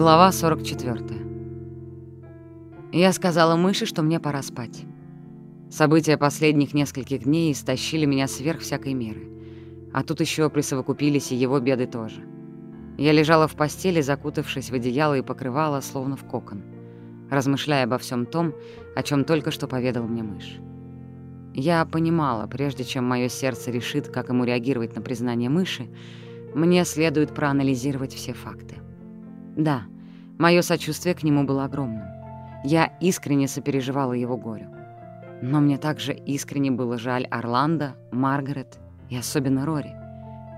Глава 44. Я сказала мыши, что мне пора спать. События последних нескольких дней истощили меня сверх всякой меры. А тут еще присовокупились и его беды тоже. Я лежала в постели, закутавшись в одеяло и покрывала, словно в кокон, размышляя обо всем том, о чем только что поведал мне мышь. Я понимала, прежде чем мое сердце решит, как ему реагировать на признание мыши, мне следует проанализировать все факты. Да, мое сочувствие к нему было огромным. Я искренне сопереживала его горю. Но мне также искренне было жаль Орландо, Маргарет и особенно Рори,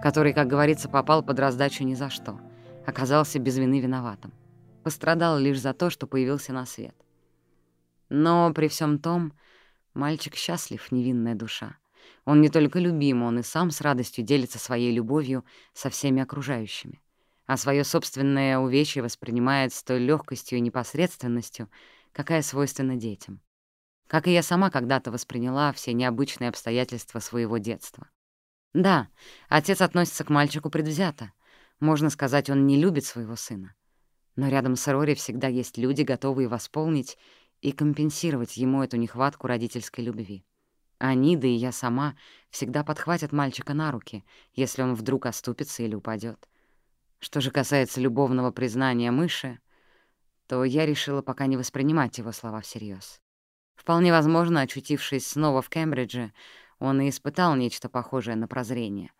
который, как говорится, попал под раздачу ни за что, оказался без вины виноватым. Пострадал лишь за то, что появился на свет. Но при всем том, мальчик счастлив, невинная душа. Он не только любим, он и сам с радостью делится своей любовью со всеми окружающими а свое собственное увечье воспринимает с той легкостью и непосредственностью, какая свойственна детям. Как и я сама когда-то восприняла все необычные обстоятельства своего детства. Да, отец относится к мальчику предвзято. Можно сказать, он не любит своего сына. Но рядом с Рори всегда есть люди, готовые восполнить и компенсировать ему эту нехватку родительской любви. Они, да и я сама, всегда подхватят мальчика на руки, если он вдруг оступится или упадет. Что же касается любовного признания мыши, то я решила пока не воспринимать его слова всерьез. Вполне возможно, очутившись снова в Кембридже, он и испытал нечто похожее на прозрение.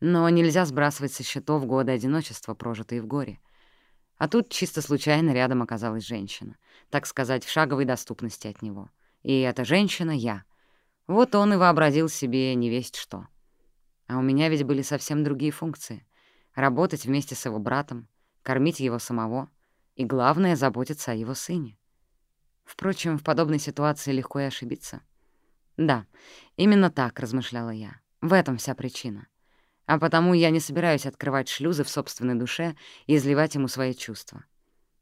Но нельзя сбрасывать со счетов годы одиночества, прожитые в горе. А тут чисто случайно рядом оказалась женщина, так сказать, в шаговой доступности от него. И эта женщина — я. Вот он и вообразил себе невесть что. А у меня ведь были совсем другие функции работать вместе с его братом, кормить его самого и, главное, заботиться о его сыне. Впрочем, в подобной ситуации легко и ошибиться. Да, именно так, размышляла я. В этом вся причина. А потому я не собираюсь открывать шлюзы в собственной душе и изливать ему свои чувства.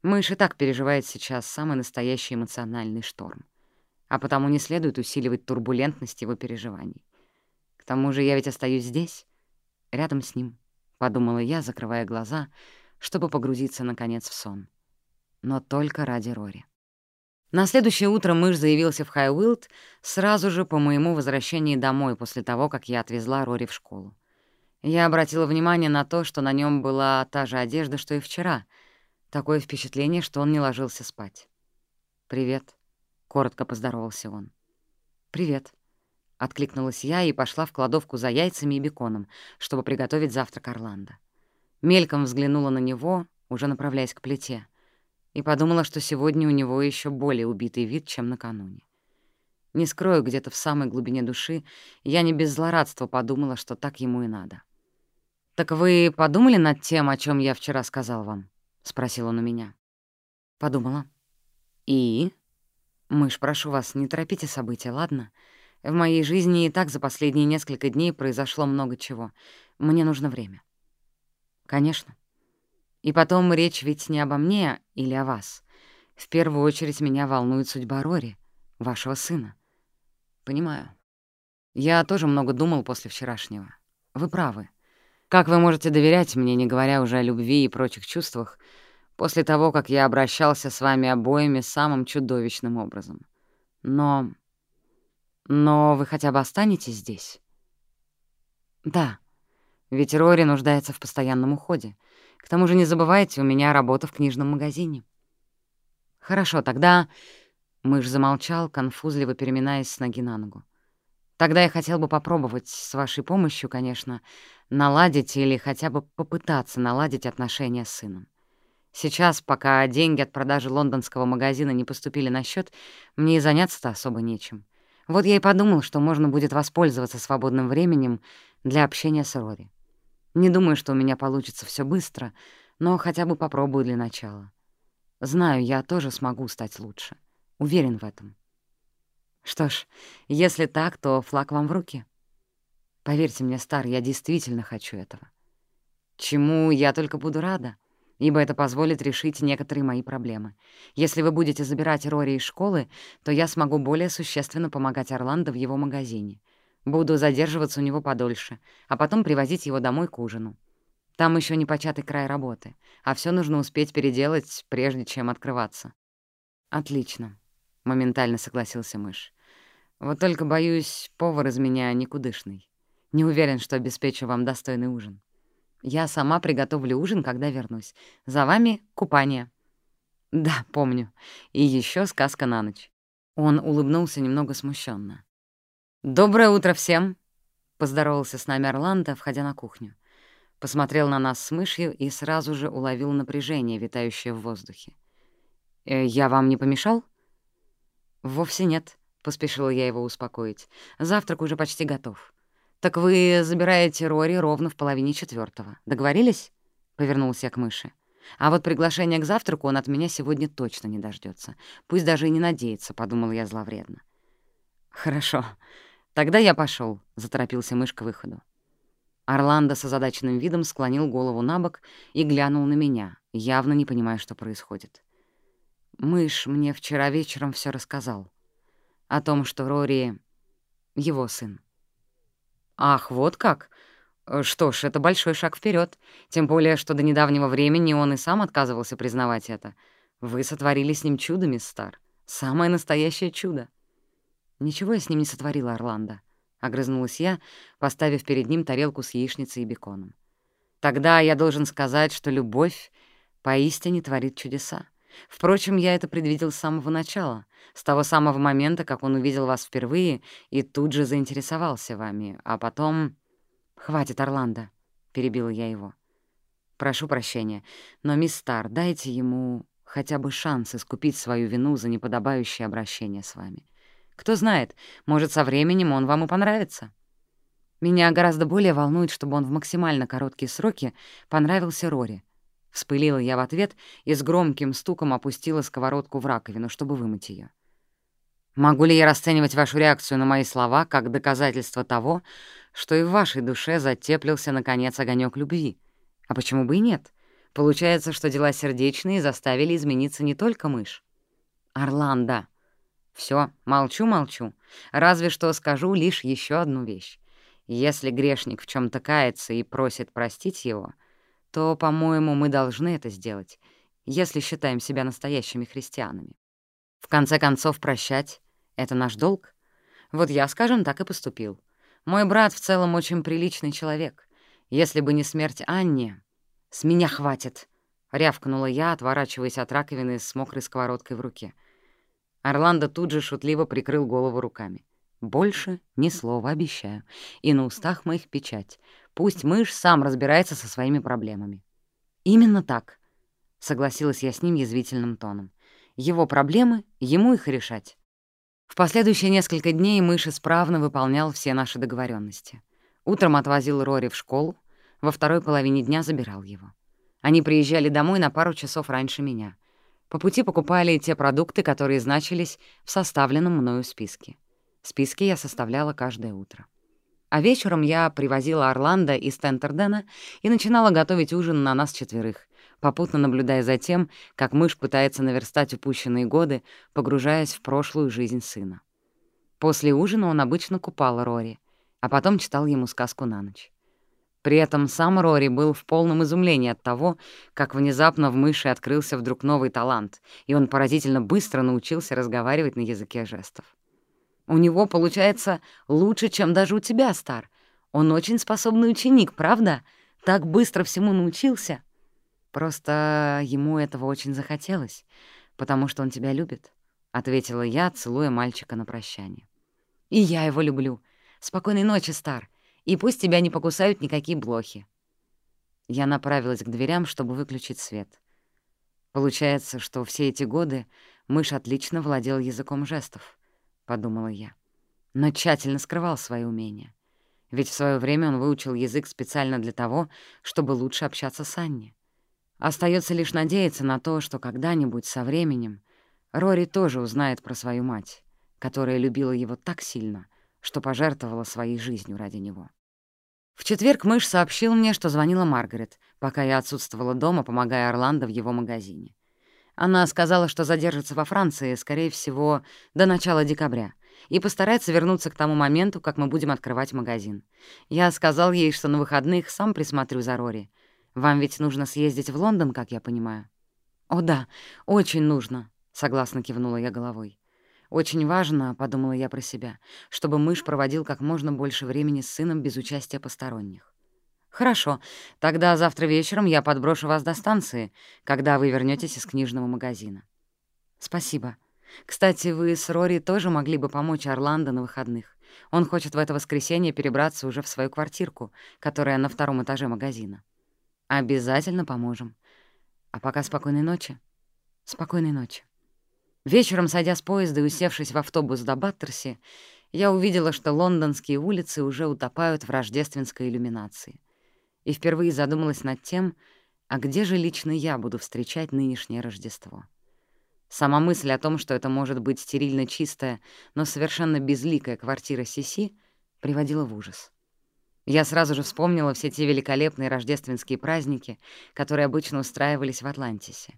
Мышь и так переживает сейчас самый настоящий эмоциональный шторм. А потому не следует усиливать турбулентность его переживаний. К тому же я ведь остаюсь здесь, рядом с ним. — подумала я, закрывая глаза, чтобы погрузиться, наконец, в сон. Но только ради Рори. На следующее утро мышь заявился в Хайуилд сразу же по моему возвращении домой после того, как я отвезла Рори в школу. Я обратила внимание на то, что на нем была та же одежда, что и вчера. Такое впечатление, что он не ложился спать. «Привет», — коротко поздоровался он. «Привет», — откликнулась я и пошла в кладовку за яйцами и беконом, чтобы приготовить завтрак Орландо. Мельком взглянула на него, уже направляясь к плите, и подумала, что сегодня у него еще более убитый вид, чем накануне. Не скрою, где-то в самой глубине души я не без злорадства подумала, что так ему и надо. «Так вы подумали над тем, о чем я вчера сказал вам?» — спросил он у меня. «Подумала». «И?» «Мышь, прошу вас, не торопите события, ладно?» В моей жизни и так за последние несколько дней произошло много чего. Мне нужно время. Конечно. И потом речь ведь не обо мне или о вас. В первую очередь меня волнует судьба Рори, вашего сына. Понимаю. Я тоже много думал после вчерашнего. Вы правы. Как вы можете доверять мне, не говоря уже о любви и прочих чувствах, после того, как я обращался с вами обоими самым чудовищным образом? Но но вы хотя бы останетесь здесь? Да, ведь Рори нуждается в постоянном уходе. К тому же не забывайте, у меня работа в книжном магазине. Хорошо, тогда... Мышь замолчал, конфузливо переминаясь с ноги на ногу. Тогда я хотел бы попробовать, с вашей помощью, конечно, наладить или хотя бы попытаться наладить отношения с сыном. Сейчас, пока деньги от продажи лондонского магазина не поступили на счет, мне и заняться-то особо нечем. Вот я и подумал, что можно будет воспользоваться свободным временем для общения с Рори. Не думаю, что у меня получится все быстро, но хотя бы попробую для начала. Знаю, я тоже смогу стать лучше. Уверен в этом. Что ж, если так, то флаг вам в руки. Поверьте мне, Стар, я действительно хочу этого. Чему я только буду рада ибо это позволит решить некоторые мои проблемы. Если вы будете забирать Рори из школы, то я смогу более существенно помогать Орландо в его магазине. Буду задерживаться у него подольше, а потом привозить его домой к ужину. Там еще не початый край работы, а все нужно успеть переделать, прежде чем открываться. «Отлично», — моментально согласился мышь. «Вот только, боюсь, повар из меня никудышный. Не уверен, что обеспечу вам достойный ужин. Я сама приготовлю ужин, когда вернусь. За вами купание». «Да, помню. И еще сказка на ночь». Он улыбнулся немного смущенно. «Доброе утро всем!» — поздоровался с нами Орландо, входя на кухню. Посмотрел на нас с мышью и сразу же уловил напряжение, витающее в воздухе. «Э, «Я вам не помешал?» «Вовсе нет», — поспешила я его успокоить. «Завтрак уже почти готов». «Так вы забираете Рори ровно в половине четвертого. Договорились?» — повернулся я к мыши. «А вот приглашение к завтраку он от меня сегодня точно не дождется. Пусть даже и не надеется», — подумал я зловредно. «Хорошо. Тогда я пошел, заторопился мышь к выходу. Орландо с озадаченным видом склонил голову на бок и глянул на меня, явно не понимая, что происходит. Мышь мне вчера вечером все рассказал. О том, что Рори — его сын. «Ах, вот как! Что ж, это большой шаг вперед, тем более, что до недавнего времени он и сам отказывался признавать это. Вы сотворили с ним чудо, мисс Стар. Самое настоящее чудо». «Ничего я с ним не сотворила, Орландо», — огрызнулась я, поставив перед ним тарелку с яичницей и беконом. «Тогда я должен сказать, что любовь поистине творит чудеса. Впрочем, я это предвидел с самого начала, с того самого момента, как он увидел вас впервые и тут же заинтересовался вами, а потом... «Хватит, Орландо», — перебила я его. «Прошу прощения, но, мисс Стар, дайте ему хотя бы шанс искупить свою вину за неподобающее обращение с вами. Кто знает, может, со временем он вам и понравится. Меня гораздо более волнует, чтобы он в максимально короткие сроки понравился Рори. Вспылила я в ответ и с громким стуком опустила сковородку в раковину, чтобы вымыть ее. Могу ли я расценивать вашу реакцию на мои слова как доказательство того, что и в вашей душе затеплился, наконец, огонек любви? А почему бы и нет? Получается, что дела сердечные заставили измениться не только мышь. Орландо, все, молчу-молчу. Разве что скажу лишь еще одну вещь. Если грешник в чем то кается и просит простить его, то, по-моему, мы должны это сделать, если считаем себя настоящими христианами. В конце концов, прощать — это наш долг. Вот я, скажем, так и поступил. Мой брат в целом очень приличный человек. Если бы не смерть Анни... «С меня хватит!» — рявкнула я, отворачиваясь от раковины с мокрой сковородкой в руке — Орландо тут же шутливо прикрыл голову руками. «Больше ни слова, обещаю. И на устах моих печать. Пусть мышь сам разбирается со своими проблемами». «Именно так», — согласилась я с ним язвительным тоном. «Его проблемы, ему их решать». В последующие несколько дней мышь исправно выполнял все наши договоренности. Утром отвозил Рори в школу, во второй половине дня забирал его. Они приезжали домой на пару часов раньше меня — по пути покупали те продукты, которые значились в составленном мною списке. Списки я составляла каждое утро. А вечером я привозила Орландо из Тентердена и начинала готовить ужин на нас четверых, попутно наблюдая за тем, как мышь пытается наверстать упущенные годы, погружаясь в прошлую жизнь сына. После ужина он обычно купал Рори, а потом читал ему сказку на ночь. При этом сам Рори был в полном изумлении от того, как внезапно в мыши открылся вдруг новый талант, и он поразительно быстро научился разговаривать на языке жестов. «У него получается лучше, чем даже у тебя, Стар. Он очень способный ученик, правда? Так быстро всему научился». «Просто ему этого очень захотелось, потому что он тебя любит», — ответила я, целуя мальчика на прощание. «И я его люблю. Спокойной ночи, Стар и пусть тебя не покусают никакие блохи». Я направилась к дверям, чтобы выключить свет. Получается, что все эти годы мышь отлично владел языком жестов, — подумала я, но тщательно скрывал свои умения. Ведь в свое время он выучил язык специально для того, чтобы лучше общаться с Анни. Остается лишь надеяться на то, что когда-нибудь со временем Рори тоже узнает про свою мать, которая любила его так сильно, что пожертвовала своей жизнью ради него. В четверг мышь сообщил мне, что звонила Маргарет, пока я отсутствовала дома, помогая Орландо в его магазине. Она сказала, что задержится во Франции, скорее всего, до начала декабря, и постарается вернуться к тому моменту, как мы будем открывать магазин. Я сказал ей, что на выходных сам присмотрю за Рори. Вам ведь нужно съездить в Лондон, как я понимаю?» «О да, очень нужно», — согласно кивнула я головой. «Очень важно», — подумала я про себя, «чтобы мышь проводил как можно больше времени с сыном без участия посторонних». «Хорошо, тогда завтра вечером я подброшу вас до станции, когда вы вернётесь из книжного магазина». «Спасибо. Кстати, вы с Рори тоже могли бы помочь Орландо на выходных. Он хочет в это воскресенье перебраться уже в свою квартирку, которая на втором этаже магазина. Обязательно поможем. А пока спокойной ночи. Спокойной ночи». Вечером, сойдя с поезда и усевшись в автобус до Баттерси, я увидела, что лондонские улицы уже утопают в рождественской иллюминации. И впервые задумалась над тем, а где же лично я буду встречать нынешнее Рождество. Сама мысль о том, что это может быть стерильно чистая, но совершенно безликая квартира Сиси, приводила в ужас. Я сразу же вспомнила все те великолепные рождественские праздники, которые обычно устраивались в Атлантисе.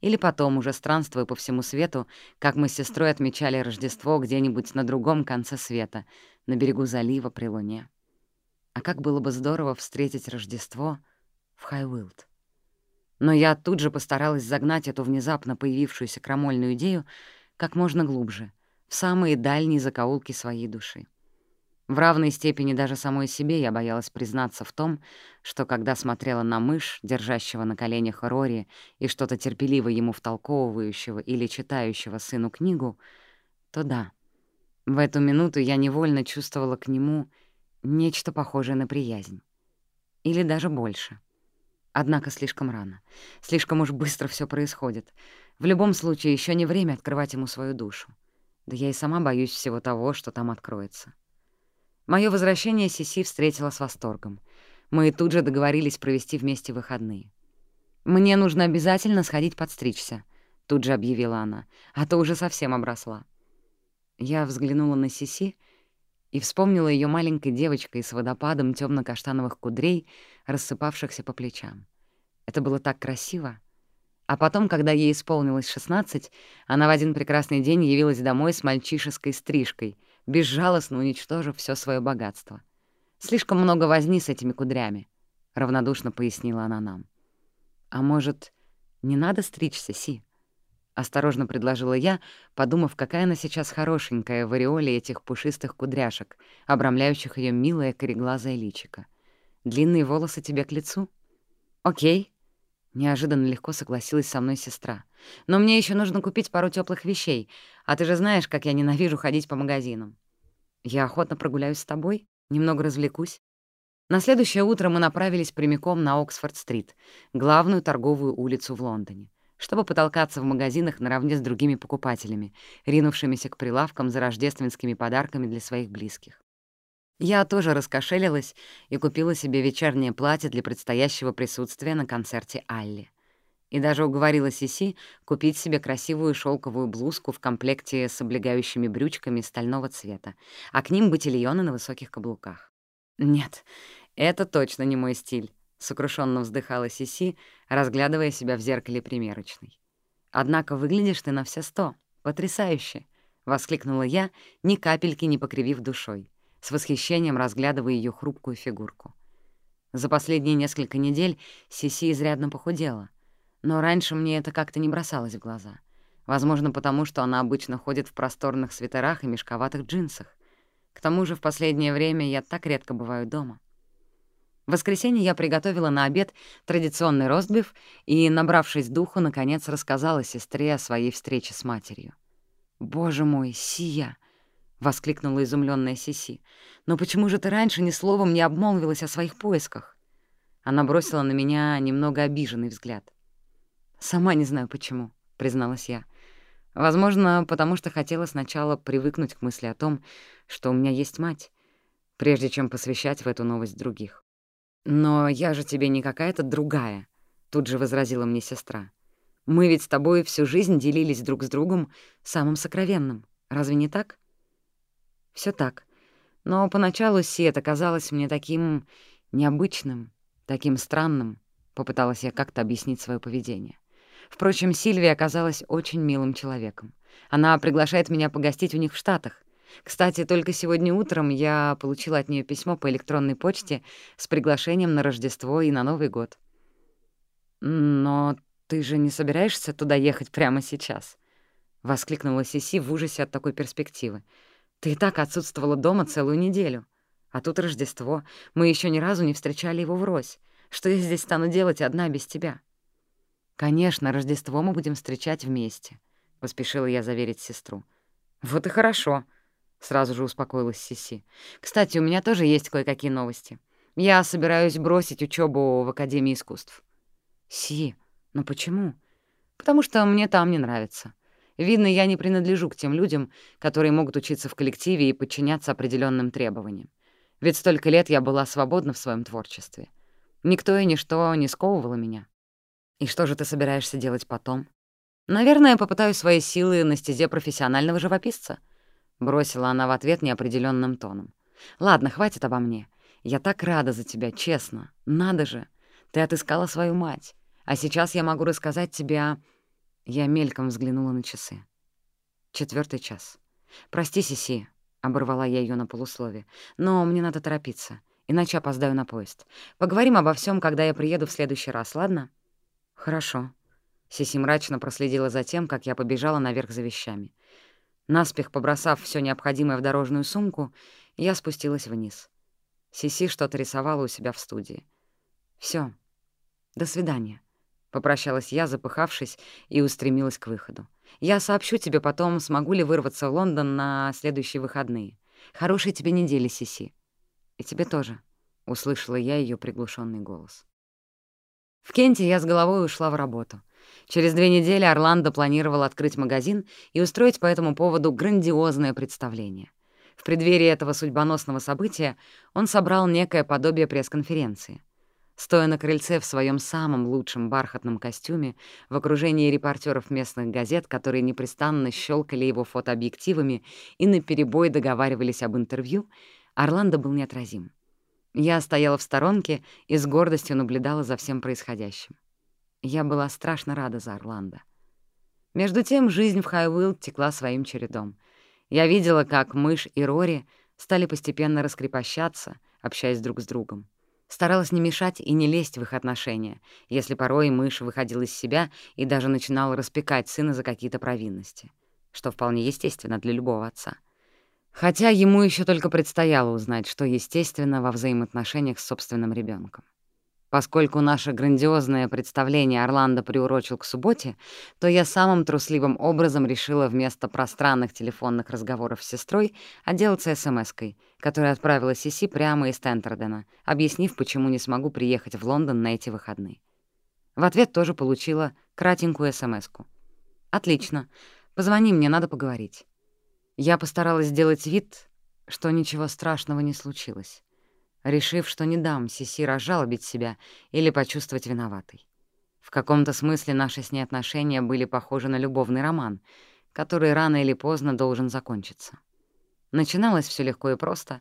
Или потом, уже странствуя по всему свету, как мы с сестрой отмечали Рождество где-нибудь на другом конце света, на берегу залива при луне. А как было бы здорово встретить Рождество в Хайуилд. Но я тут же постаралась загнать эту внезапно появившуюся крамольную идею как можно глубже, в самые дальние закоулки своей души. В равной степени даже самой себе я боялась признаться в том, что когда смотрела на мышь, держащего на коленях Рори и что-то терпеливо ему втолковывающего или читающего сыну книгу, то да, в эту минуту я невольно чувствовала к нему нечто похожее на приязнь. Или даже больше. Однако слишком рано. Слишком уж быстро все происходит. В любом случае, еще не время открывать ему свою душу. Да я и сама боюсь всего того, что там откроется. Моё возвращение Сиси встретила с восторгом. Мы тут же договорились провести вместе выходные. «Мне нужно обязательно сходить подстричься», — тут же объявила она, «а то уже совсем обросла». Я взглянула на Сиси и вспомнила её маленькой девочкой с водопадом тёмно-каштановых кудрей, рассыпавшихся по плечам. Это было так красиво. А потом, когда ей исполнилось 16, она в один прекрасный день явилась домой с мальчишеской стрижкой, безжалостно уничтожив все свое богатство. «Слишком много возни с этими кудрями», — равнодушно пояснила она нам. «А может, не надо стричься, Си?» — осторожно предложила я, подумав, какая она сейчас хорошенькая в ореоле этих пушистых кудряшек, обрамляющих ее милое кореглазое личико. «Длинные волосы тебе к лицу?» «Окей», — неожиданно легко согласилась со мной сестра. «Но мне еще нужно купить пару теплых вещей, а ты же знаешь, как я ненавижу ходить по магазинам. Я охотно прогуляюсь с тобой, немного развлекусь. На следующее утро мы направились прямиком на Оксфорд-стрит, главную торговую улицу в Лондоне, чтобы потолкаться в магазинах наравне с другими покупателями, ринувшимися к прилавкам за рождественскими подарками для своих близких. Я тоже раскошелилась и купила себе вечернее платье для предстоящего присутствия на концерте Алли. И даже уговорила Сиси купить себе красивую шелковую блузку в комплекте с облегающими брючками стального цвета, а к ним ботильоны на высоких каблуках. «Нет, это точно не мой стиль», — сокрушенно вздыхала Сиси, разглядывая себя в зеркале примерочной. «Однако выглядишь ты на все сто. Потрясающе!» — воскликнула я, ни капельки не покривив душой, с восхищением разглядывая ее хрупкую фигурку. За последние несколько недель Сиси изрядно похудела, но раньше мне это как-то не бросалось в глаза. Возможно, потому что она обычно ходит в просторных свитерах и мешковатых джинсах. К тому же в последнее время я так редко бываю дома. В воскресенье я приготовила на обед традиционный ростбиф и, набравшись духу, наконец рассказала сестре о своей встрече с матерью. «Боже мой, Сия!» — воскликнула изумленная Сиси. «Но почему же ты раньше ни словом не обмолвилась о своих поисках?» Она бросила на меня немного обиженный взгляд. «Сама не знаю почему», — призналась я. «Возможно, потому что хотела сначала привыкнуть к мысли о том, что у меня есть мать, прежде чем посвящать в эту новость других. Но я же тебе не какая-то другая», — тут же возразила мне сестра. «Мы ведь с тобой всю жизнь делились друг с другом самым сокровенным. Разве не так?» Все так. Но поначалу Сет оказалось мне таким необычным, таким странным, — попыталась я как-то объяснить свое поведение. Впрочем, Сильвия оказалась очень милым человеком. Она приглашает меня погостить у них в Штатах. Кстати, только сегодня утром я получила от нее письмо по электронной почте с приглашением на Рождество и на Новый год. «Но ты же не собираешься туда ехать прямо сейчас?» — воскликнула Сиси в ужасе от такой перспективы. «Ты и так отсутствовала дома целую неделю. А тут Рождество. Мы еще ни разу не встречали его врозь. Что я здесь стану делать одна без тебя?» «Конечно, Рождество мы будем встречать вместе», — поспешила я заверить сестру. «Вот и хорошо», — сразу же успокоилась Сиси. «Кстати, у меня тоже есть кое-какие новости. Я собираюсь бросить учебу в Академии искусств». «Си, но почему?» «Потому что мне там не нравится. Видно, я не принадлежу к тем людям, которые могут учиться в коллективе и подчиняться определенным требованиям. Ведь столько лет я была свободна в своем творчестве. Никто и ничто не сковывало меня. И что же ты собираешься делать потом? Наверное, попытаюсь свои силы на стезе профессионального живописца. Бросила она в ответ неопределенным тоном. Ладно, хватит обо мне. Я так рада за тебя, честно. Надо же. Ты отыскала свою мать. А сейчас я могу рассказать тебе о... Я мельком взглянула на часы. Четвертый час. «Прости, Сиси», — оборвала я ее на полуслове, «но мне надо торопиться, иначе опоздаю на поезд. Поговорим обо всем, когда я приеду в следующий раз, ладно?» «Хорошо». Сиси мрачно проследила за тем, как я побежала наверх за вещами. Наспех побросав все необходимое в дорожную сумку, я спустилась вниз. Сиси что-то рисовала у себя в студии. Все, до свидания». Попрощалась я, запыхавшись, и устремилась к выходу. «Я сообщу тебе потом, смогу ли вырваться в Лондон на следующие выходные. Хорошей тебе недели, Сиси. И тебе тоже», — услышала я ее приглушенный голос. В Кенте я с головой ушла в работу. Через две недели Орландо планировал открыть магазин и устроить по этому поводу грандиозное представление. В преддверии этого судьбоносного события он собрал некое подобие пресс-конференции. Стоя на крыльце в своем самом лучшем бархатном костюме, в окружении репортеров местных газет, которые непрестанно щелкали его фотообъективами и наперебой договаривались об интервью, Орландо был неотразим. Я стояла в сторонке и с гордостью наблюдала за всем происходящим. Я была страшно рада за Орландо. Между тем жизнь в Хайуилд текла своим чередом. Я видела, как мышь и Рори стали постепенно раскрепощаться, общаясь друг с другом. Старалась не мешать и не лезть в их отношения, если порой мышь выходила из себя и даже начинала распекать сына за какие-то провинности, что вполне естественно для любого отца. Хотя ему еще только предстояло узнать, что естественно во взаимоотношениях с собственным ребенком. Поскольку наше грандиозное представление Орландо приурочил к субботе, то я самым трусливым образом решила вместо пространных телефонных разговоров с сестрой отделаться СМС-кой, которая отправила Сиси прямо из Тентердена, объяснив, почему не смогу приехать в Лондон на эти выходные. В ответ тоже получила кратенькую СМС-ку. «Отлично. Позвони мне, надо поговорить». Я постаралась сделать вид, что ничего страшного не случилось решив, что не дам Сиси разжалобить себя или почувствовать виноватой. В каком-то смысле наши с ней отношения были похожи на любовный роман, который рано или поздно должен закончиться. Начиналось все легко и просто,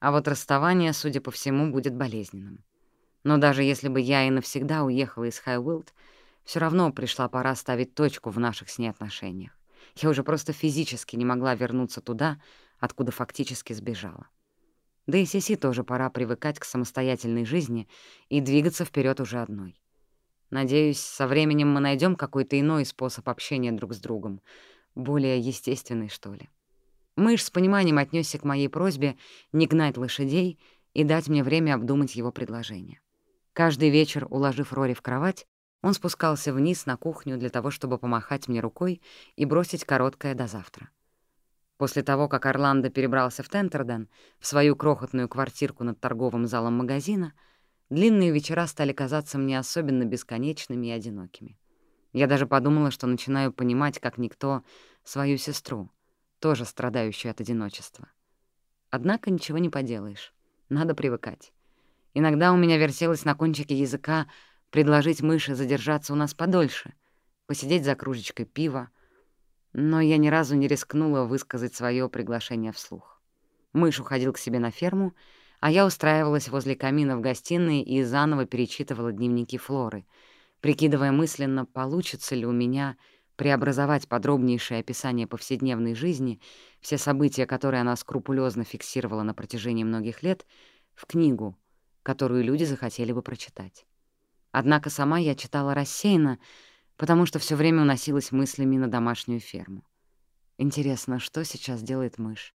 а вот расставание, судя по всему, будет болезненным. Но даже если бы я и навсегда уехала из Хайуилд, все равно пришла пора ставить точку в наших с ней отношениях. Я уже просто физически не могла вернуться туда, откуда фактически сбежала. Да и Сиси тоже пора привыкать к самостоятельной жизни и двигаться вперед уже одной. Надеюсь, со временем мы найдем какой-то иной способ общения друг с другом, более естественный, что ли. Мышь с пониманием отнесся к моей просьбе не гнать лошадей и дать мне время обдумать его предложение. Каждый вечер, уложив Рори в кровать, он спускался вниз на кухню для того, чтобы помахать мне рукой и бросить короткое «до завтра». После того, как Орландо перебрался в Тентерден, в свою крохотную квартирку над торговым залом магазина, длинные вечера стали казаться мне особенно бесконечными и одинокими. Я даже подумала, что начинаю понимать, как никто, свою сестру, тоже страдающую от одиночества. Однако ничего не поделаешь, надо привыкать. Иногда у меня вертелось на кончике языка предложить мыши задержаться у нас подольше, посидеть за кружечкой пива, но я ни разу не рискнула высказать свое приглашение вслух. Мышь уходил к себе на ферму, а я устраивалась возле камина в гостиной и заново перечитывала дневники Флоры, прикидывая мысленно, получится ли у меня преобразовать подробнейшее описание повседневной жизни, все события, которые она скрупулезно фиксировала на протяжении многих лет, в книгу, которую люди захотели бы прочитать. Однако сама я читала рассеянно, потому что все время уносилась мыслями на домашнюю ферму. Интересно, что сейчас делает мышь?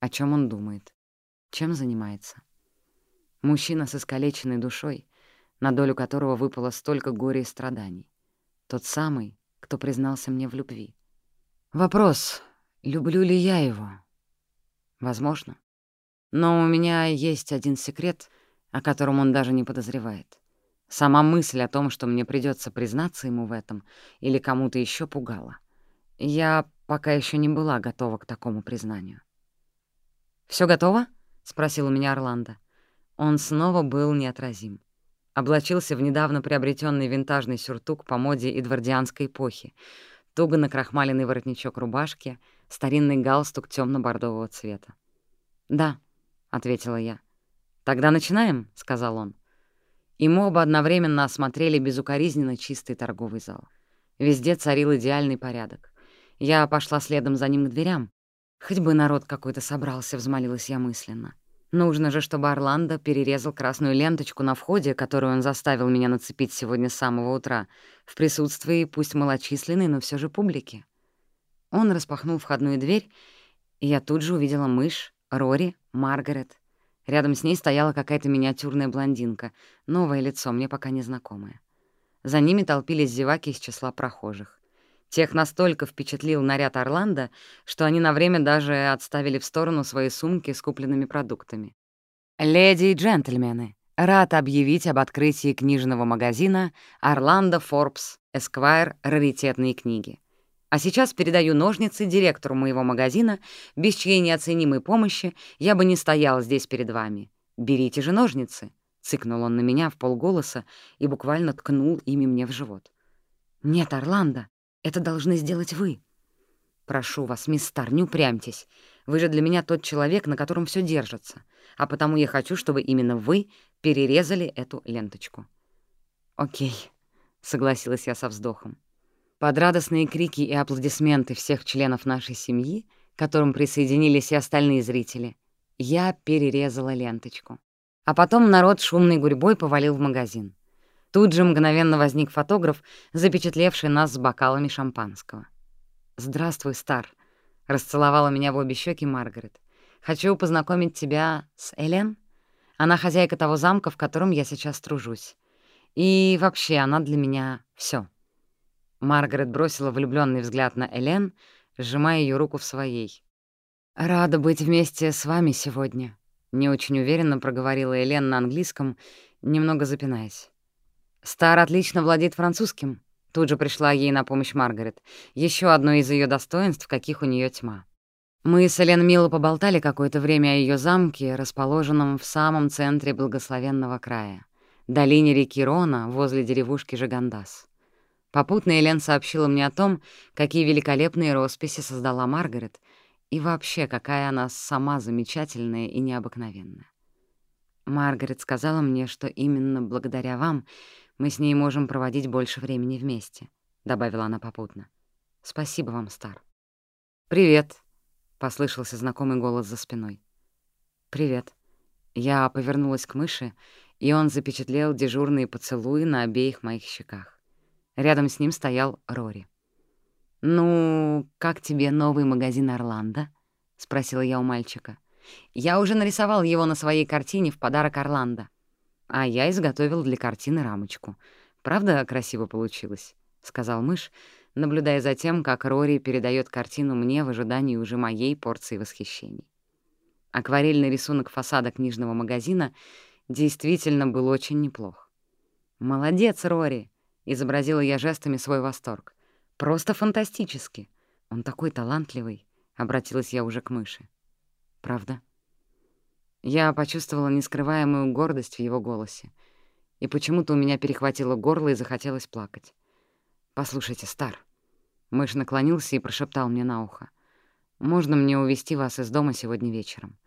О чем он думает? Чем занимается? Мужчина с искалеченной душой, на долю которого выпало столько горя и страданий. Тот самый, кто признался мне в любви. Вопрос, люблю ли я его? Возможно. Но у меня есть один секрет, о котором он даже не подозревает. Сама мысль о том, что мне придется признаться ему в этом или кому-то еще пугала. Я пока еще не была готова к такому признанию. Все готово?» — спросил у меня Орландо. Он снова был неотразим. Облачился в недавно приобретенный винтажный сюртук по моде эдвардианской эпохи, туго накрахмаленный воротничок рубашки, старинный галстук темно бордового цвета. «Да», — ответила я. «Тогда начинаем», — сказал он. И мы оба одновременно осмотрели безукоризненно чистый торговый зал. Везде царил идеальный порядок. Я пошла следом за ним к дверям. Хоть бы народ какой-то собрался, взмолилась я мысленно. Нужно же, чтобы Орландо перерезал красную ленточку на входе, которую он заставил меня нацепить сегодня с самого утра, в присутствии пусть малочисленной, но все же публики. Он распахнул входную дверь, и я тут же увидела мышь, Рори, Маргарет. Рядом с ней стояла какая-то миниатюрная блондинка, новое лицо, мне пока незнакомое. За ними толпились зеваки из числа прохожих. Тех настолько впечатлил наряд Орландо, что они на время даже отставили в сторону свои сумки с купленными продуктами. «Леди и джентльмены, рад объявить об открытии книжного магазина «Орландо Форбс Эсквайр. Раритетные книги». А сейчас передаю ножницы директору моего магазина, без чьей неоценимой помощи я бы не стоял здесь перед вами. Берите же ножницы!» — цыкнул он на меня в полголоса и буквально ткнул ими мне в живот. «Нет, Орландо, это должны сделать вы. Прошу вас, мисс Стар, не упрямьтесь. Вы же для меня тот человек, на котором все держится. А потому я хочу, чтобы именно вы перерезали эту ленточку. Окей, согласилась я со вздохом. Под радостные крики и аплодисменты всех членов нашей семьи, к которым присоединились и остальные зрители, я перерезала ленточку. А потом народ шумной гурьбой повалил в магазин. Тут же мгновенно возник фотограф, запечатлевший нас с бокалами шампанского. «Здравствуй, Стар», — расцеловала меня в обе щеки Маргарет. «Хочу познакомить тебя с Элен. Она хозяйка того замка, в котором я сейчас тружусь. И вообще, она для меня все. Маргарет бросила влюбленный взгляд на Элен, сжимая ее руку в своей. «Рада быть вместе с вами сегодня», — не очень уверенно проговорила Элен на английском, немного запинаясь. Стар отлично владеет французским. Тут же пришла ей на помощь Маргарет. Еще одно из ее достоинств, каких у нее тьма. Мы с Элен мило поболтали какое-то время о ее замке, расположенном в самом центре благословенного края, долине реки Рона, возле деревушки Жигандас. Попутно Элен сообщила мне о том, какие великолепные росписи создала Маргарет, и вообще, какая она сама замечательная и необыкновенная. Маргарет сказала мне, что именно благодаря вам мы с ней можем проводить больше времени вместе», — добавила она попутно. «Спасибо вам, Стар». «Привет», — послышался знакомый голос за спиной. «Привет». Я повернулась к мыши, и он запечатлел дежурные поцелуи на обеих моих щеках. Рядом с ним стоял Рори. «Ну, как тебе новый магазин Орландо?» — спросила я у мальчика. «Я уже нарисовал его на своей картине в подарок Орландо. А я изготовил для картины рамочку. Правда, красиво получилось?» — сказал мышь, наблюдая за тем, как Рори передает картину мне в ожидании уже моей порции восхищений. Акварельный рисунок фасада книжного магазина действительно был очень неплох. «Молодец, Рори!» — изобразила я жестами свой восторг. «Просто фантастически! Он такой талантливый!» — обратилась я уже к мыши. «Правда?» Я почувствовала нескрываемую гордость в его голосе. И почему-то у меня перехватило горло и захотелось плакать. «Послушайте, Стар». Мышь наклонился и прошептал мне на ухо. «Можно мне увести вас из дома сегодня вечером?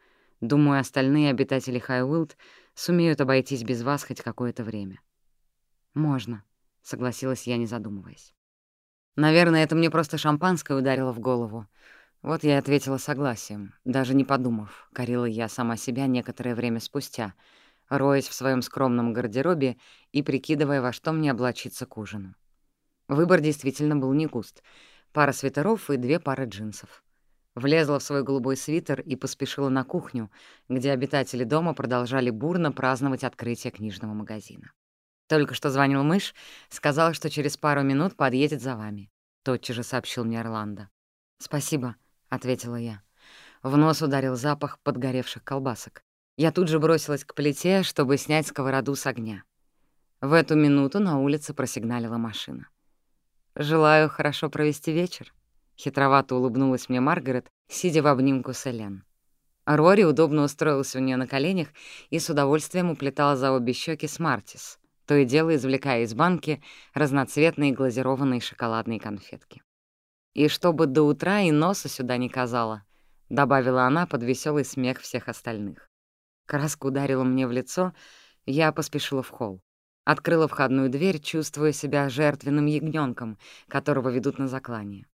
Думаю, остальные обитатели Хайуилд сумеют обойтись без вас хоть какое-то время». «Можно», — согласилась я, не задумываясь. Наверное, это мне просто шампанское ударило в голову. Вот я и ответила согласием, даже не подумав, корила я сама себя некоторое время спустя, роясь в своем скромном гардеробе и прикидывая, во что мне облачиться к ужину. Выбор действительно был не густ. Пара свитеров и две пары джинсов. Влезла в свой голубой свитер и поспешила на кухню, где обитатели дома продолжали бурно праздновать открытие книжного магазина. Только что звонил мышь, сказал, что через пару минут подъедет за вами. Тотчас же сообщил мне Орландо. «Спасибо», — ответила я. В нос ударил запах подгоревших колбасок. Я тут же бросилась к плите, чтобы снять сковороду с огня. В эту минуту на улице просигналила машина. «Желаю хорошо провести вечер», Хитровато улыбнулась мне Маргарет, сидя в обнимку с Элен. Рори удобно устроился у нее на коленях и с удовольствием уплетал за обе щеки смартис, то и дело извлекая из банки разноцветные глазированные шоколадные конфетки. «И чтобы до утра и носа сюда не казала», — добавила она под веселый смех всех остальных. Краска ударила мне в лицо, я поспешила в холл. Открыла входную дверь, чувствуя себя жертвенным ягнёнком, которого ведут на заклание.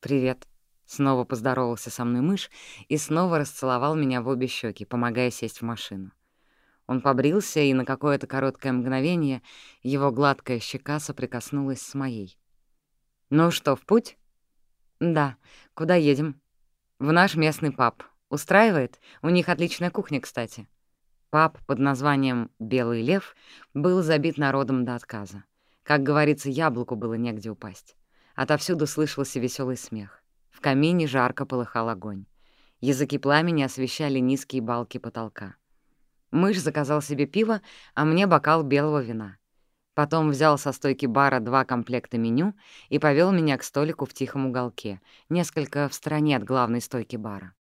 «Привет». Снова поздоровался со мной мышь и снова расцеловал меня в обе щеки, помогая сесть в машину. Он побрился, и на какое-то короткое мгновение его гладкая щека соприкоснулась с моей. «Ну что, в путь?» «Да. Куда едем?» «В наш местный паб. Устраивает? У них отличная кухня, кстати». Паб под названием «Белый лев» был забит народом до отказа. Как говорится, яблоку было негде упасть. Отовсюду слышался веселый смех. В камине жарко полыхал огонь. Языки пламени освещали низкие балки потолка. Мышь заказал себе пиво, а мне бокал белого вина. Потом взял со стойки бара два комплекта меню и повел меня к столику в тихом уголке, несколько в стороне от главной стойки бара.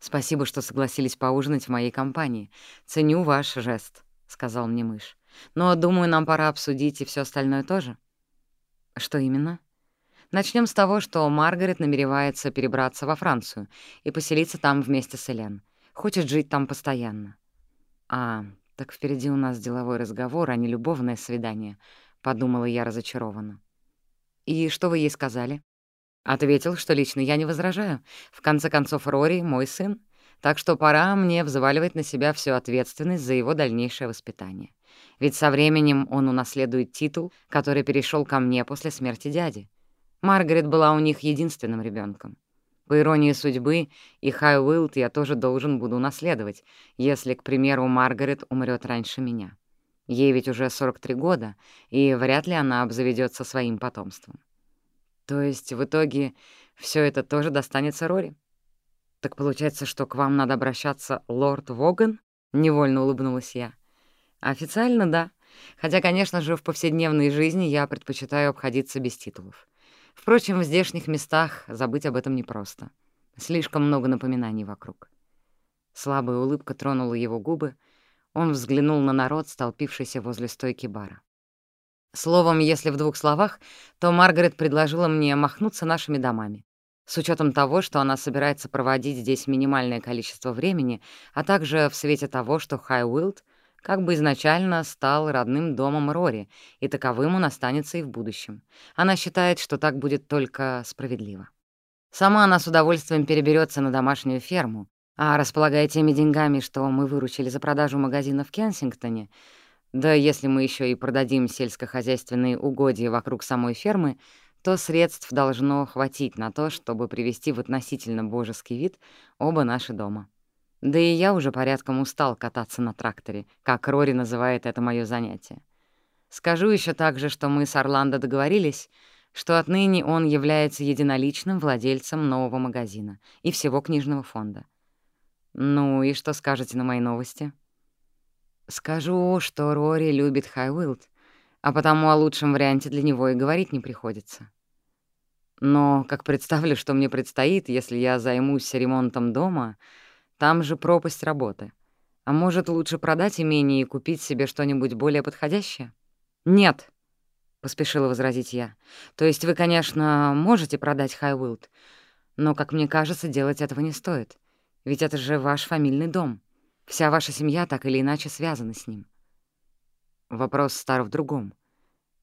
«Спасибо, что согласились поужинать в моей компании. Ценю ваш жест», — сказал мне мышь. «Но, думаю, нам пора обсудить и все остальное тоже». «Что именно?» Начнем с того, что Маргарет намеревается перебраться во Францию и поселиться там вместе с Элен. Хочет жить там постоянно. А, так впереди у нас деловой разговор, а не любовное свидание, — подумала я разочарованно. «И что вы ей сказали?» Ответил, что лично я не возражаю. В конце концов, Рори — мой сын, так что пора мне взваливать на себя всю ответственность за его дальнейшее воспитание. Ведь со временем он унаследует титул, который перешел ко мне после смерти дяди. Маргарет была у них единственным ребенком. По иронии судьбы, и Хай Уилд я тоже должен буду наследовать, если, к примеру, Маргарет умрет раньше меня. Ей ведь уже 43 года, и вряд ли она обзаведется своим потомством. То есть в итоге все это тоже достанется Рори? Так получается, что к вам надо обращаться лорд Воган? Невольно улыбнулась я. Официально, да. Хотя, конечно же, в повседневной жизни я предпочитаю обходиться без титулов. Впрочем, в здешних местах забыть об этом непросто. Слишком много напоминаний вокруг. Слабая улыбка тронула его губы. Он взглянул на народ, столпившийся возле стойки бара. Словом, если в двух словах, то Маргарет предложила мне махнуться нашими домами. С учетом того, что она собирается проводить здесь минимальное количество времени, а также в свете того, что Хай Уилд как бы изначально стал родным домом Рори, и таковым он останется и в будущем. Она считает, что так будет только справедливо. Сама она с удовольствием переберется на домашнюю ферму, а располагая теми деньгами, что мы выручили за продажу магазина в Кенсингтоне, да если мы еще и продадим сельскохозяйственные угодья вокруг самой фермы, то средств должно хватить на то, чтобы привести в относительно божеский вид оба наши дома. Да и я уже порядком устал кататься на тракторе, как Рори называет это мое занятие. Скажу еще также, что мы с Орландо договорились, что отныне он является единоличным владельцем нового магазина и всего книжного фонда. Ну и что скажете на мои новости? Скажу, что Рори любит Хайуилд, а потому о лучшем варианте для него и говорить не приходится. Но как представлю, что мне предстоит, если я займусь ремонтом дома — там же пропасть работы. А может, лучше продать имение и купить себе что-нибудь более подходящее? Нет, — поспешила возразить я. То есть вы, конечно, можете продать Хайвилд, но, как мне кажется, делать этого не стоит. Ведь это же ваш фамильный дом. Вся ваша семья так или иначе связана с ним. Вопрос стар в другом.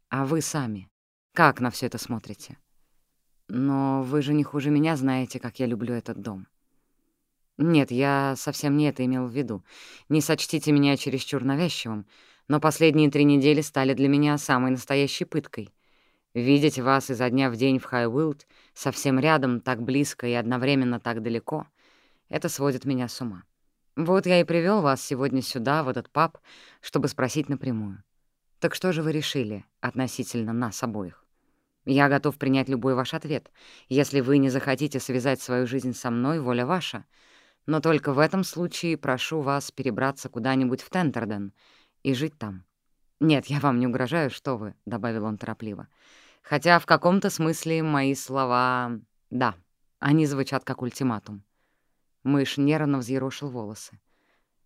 А вы сами? Как на все это смотрите? Но вы же не хуже меня знаете, как я люблю этот дом. Нет, я совсем не это имел в виду. Не сочтите меня чересчур навязчивым, но последние три недели стали для меня самой настоящей пыткой. Видеть вас изо дня в день в Хайуилд, совсем рядом, так близко и одновременно так далеко — это сводит меня с ума. Вот я и привел вас сегодня сюда, в этот паб, чтобы спросить напрямую. Так что же вы решили относительно нас обоих? Я готов принять любой ваш ответ. Если вы не захотите связать свою жизнь со мной, воля ваша. Но только в этом случае прошу вас перебраться куда-нибудь в Тентерден и жить там. Нет, я вам не угрожаю, что вы, — добавил он торопливо. Хотя в каком-то смысле мои слова... Да, они звучат как ультиматум. Мышь нервно взъерошил волосы.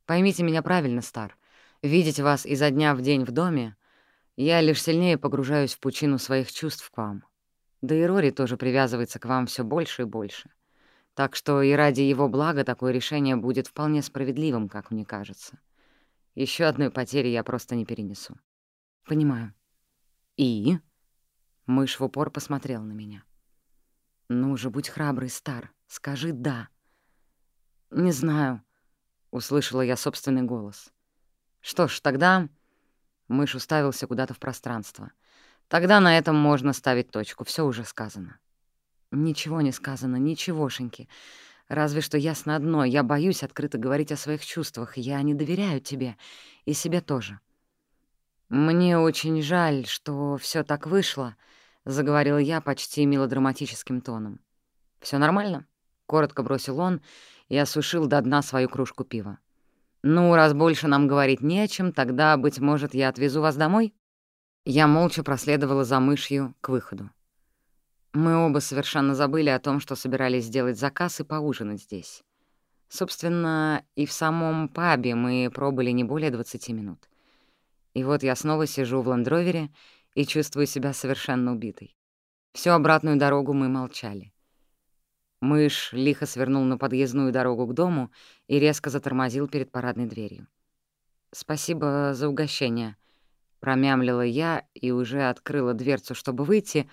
«Поймите меня правильно, Стар. Видеть вас изо дня в день в доме, я лишь сильнее погружаюсь в пучину своих чувств к вам. Да и Рори тоже привязывается к вам все больше и больше. Так что и ради его блага такое решение будет вполне справедливым, как мне кажется. Еще одной потери я просто не перенесу». «Понимаю». «И?» Мышь в упор посмотрел на меня. «Ну же, будь храбрый, Стар, скажи «да». «Не знаю», — услышала я собственный голос. «Что ж, тогда...» Мышь уставился куда-то в пространство. «Тогда на этом можно ставить точку, все уже сказано». «Ничего не сказано, ничегошеньки. Разве что ясно одно, я боюсь открыто говорить о своих чувствах, я не доверяю тебе, и себе тоже». «Мне очень жаль, что все так вышло», — заговорил я почти мелодраматическим тоном. Все нормально?» — коротко бросил он и осушил до дна свою кружку пива. «Ну, раз больше нам говорить не о чем, тогда, быть может, я отвезу вас домой?» Я молча проследовала за мышью к выходу. Мы оба совершенно забыли о том, что собирались сделать заказ и поужинать здесь. Собственно, и в самом пабе мы пробыли не более 20 минут. И вот я снова сижу в ландровере и чувствую себя совершенно убитой. Всю обратную дорогу мы молчали. Мышь лихо свернул на подъездную дорогу к дому и резко затормозил перед парадной дверью. «Спасибо за угощение», — промямлила я и уже открыла дверцу, чтобы выйти,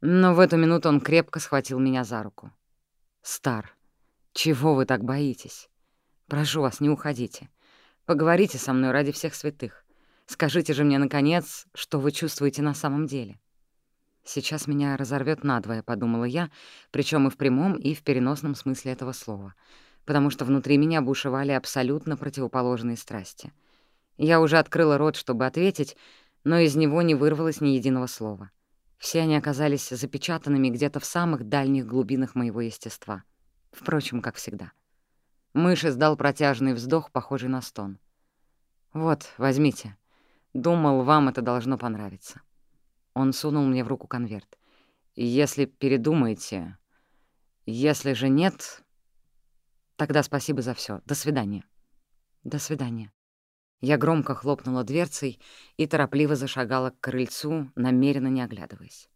но в эту минуту он крепко схватил меня за руку. «Стар, чего вы так боитесь? Прошу вас, не уходите. Поговорите со мной ради всех святых. Скажите же мне, наконец, что вы чувствуете на самом деле». «Сейчас меня разорвет надвое», — подумала я, причем и в прямом, и в переносном смысле этого слова, потому что внутри меня бушевали абсолютно противоположные страсти. Я уже открыла рот, чтобы ответить, но из него не вырвалось ни единого слова. Все они оказались запечатанными где-то в самых дальних глубинах моего естества. Впрочем, как всегда. Мышь издал протяжный вздох, похожий на стон. «Вот, возьмите. Думал, вам это должно понравиться». Он сунул мне в руку конверт. «Если передумаете... Если же нет, тогда спасибо за все. До свидания». «До свидания». Я громко хлопнула дверцей и торопливо зашагала к крыльцу, намеренно не оглядываясь.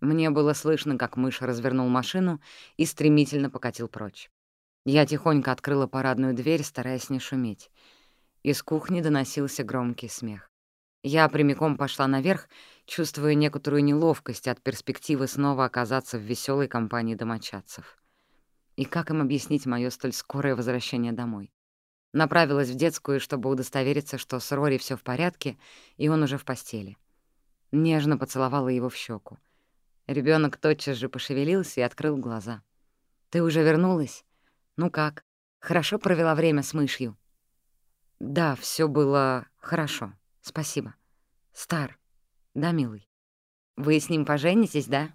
Мне было слышно, как мышь развернул машину и стремительно покатил прочь. Я тихонько открыла парадную дверь, стараясь не шуметь. Из кухни доносился громкий смех. Я прямиком пошла наверх, чувствуя некоторую неловкость от перспективы снова оказаться в веселой компании домочадцев. И как им объяснить мое столь скорое возвращение домой? Направилась в детскую, чтобы удостовериться, что с Рори все в порядке, и он уже в постели. Нежно поцеловала его в щеку. Ребенок тотчас же пошевелился и открыл глаза. «Ты уже вернулась? Ну как? Хорошо провела время с мышью?» «Да, все было хорошо», Спасибо. Стар. Да, милый? Вы с ним поженитесь, да?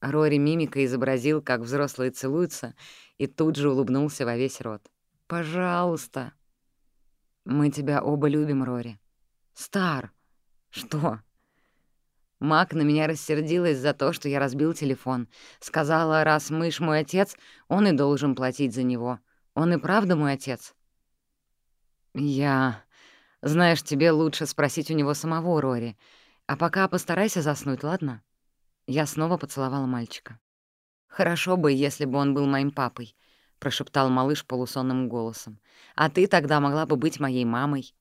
Рори мимика изобразил, как взрослые целуются, и тут же улыбнулся во весь рот. «Пожалуйста!» «Мы тебя оба любим, Рори». «Стар!» «Что?» Мак на меня рассердилась за то, что я разбил телефон. Сказала, раз мышь мой отец, он и должен платить за него. Он и правда мой отец. Я... Знаешь, тебе лучше спросить у него самого, Рори. А пока постарайся заснуть, ладно?» Я снова поцеловала мальчика. «Хорошо бы, если бы он был моим папой», — прошептал малыш полусонным голосом. «А ты тогда могла бы быть моей мамой».